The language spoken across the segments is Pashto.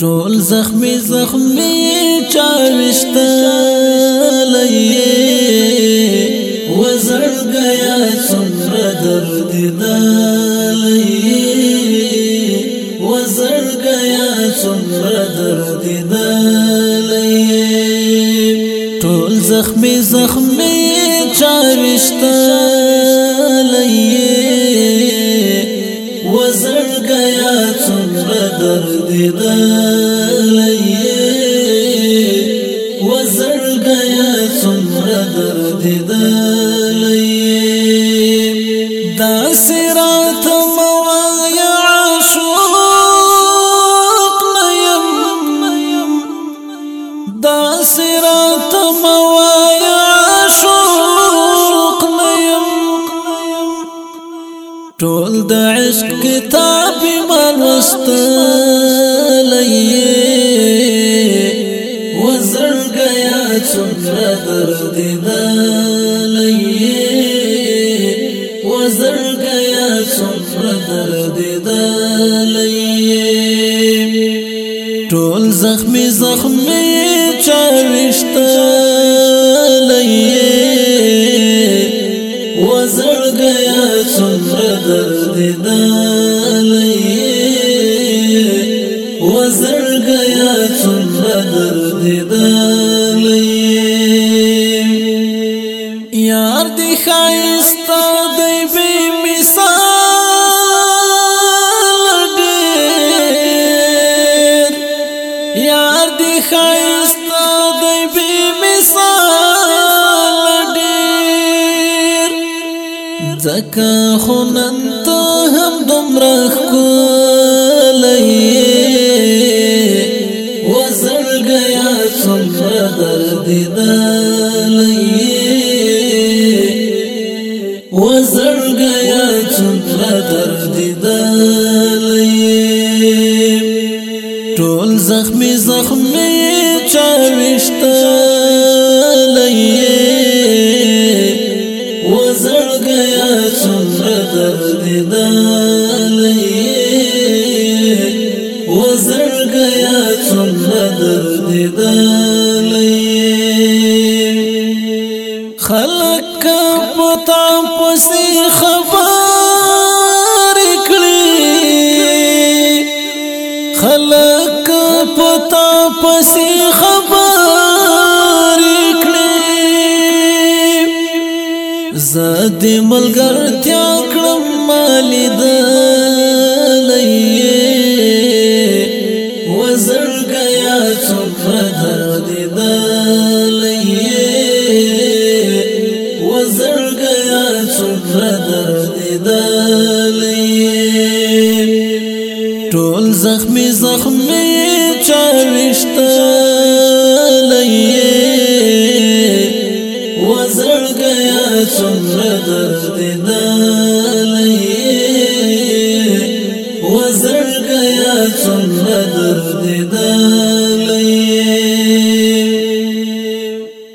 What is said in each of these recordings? ټول زخمی زخمی چاوشتا لئے وزر گیا سمر درد دالئے وزر گیا سمر درد دالئے ټول زخمی زخمی چاوشتا درد دلی وزرګیا څومره درد دلی د عشق کتاب مال واستلې وزر غیا څومره درد دلې وزر غیا څومره درد دلې ټول زخمي زخمي چا وشته گیا څومره درد دلې وزر گیا څومره درد دلې یار دی خایستا دی به مس زکا خو نن ته هم دومره ښکلی وزړګیا څومره درد دی خلق پتا پسې خبر کړي خلق پتا پسې خبر کړي زاد ملګر غرزیدلی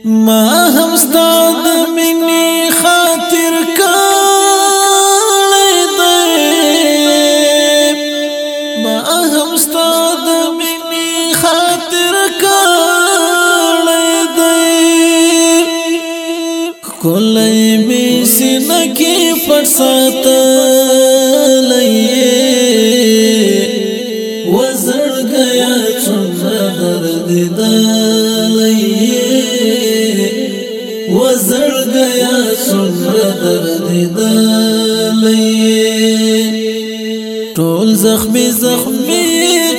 ما هم ستاد منی خاطر کړی دی ما هم ستاد منی خاطر کړی دی کولای می سینکه پر ساته لې ټول زخمي زخمي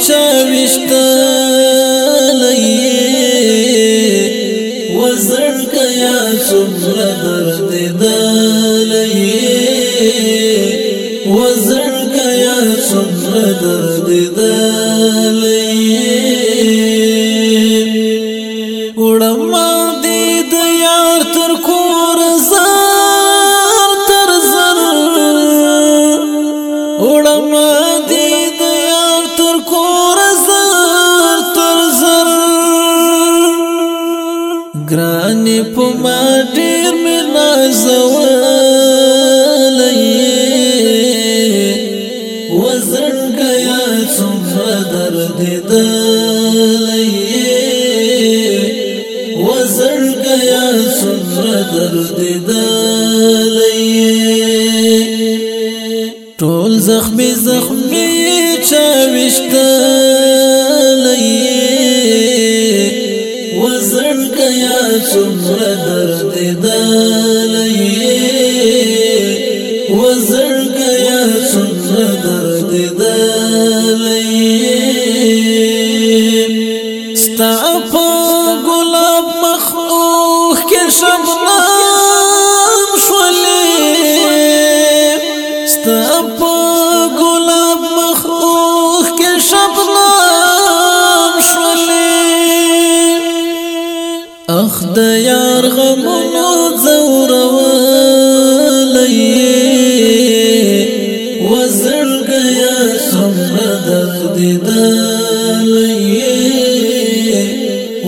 چاويشتا لې وزړ کیا څومره درد دې وزړ کیا څومره درد دې مدی د یار تر کور زر تر زر ګرانی په ما ډیر مې نازو ټول زخمی زخمی چاوشتن یار غمونو زوروالی وزړګیا څومره درد وزر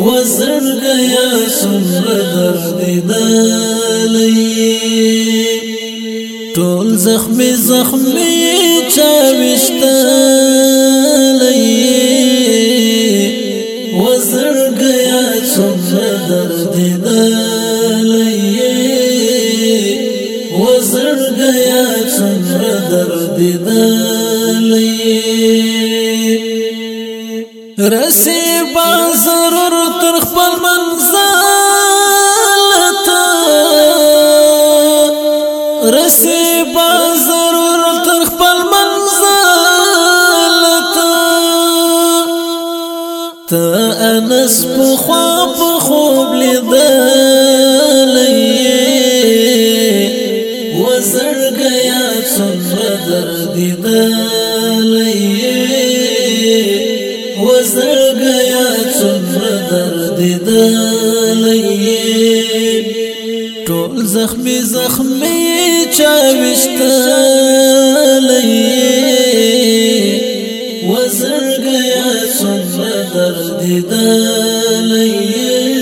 وزړګیا څومره درد دی ټول زخم زخمي چا وزر وزړګیا څومره درد دیدلی رسی با ضرور تر خپل منزل تا رسی با ضرور تر خپل منزل تا انس په خواب خوب لیدل وزرګیا څومره درد دلې ټول زخمي زخمي چا وشتلې وزرګیا څومره درد دلې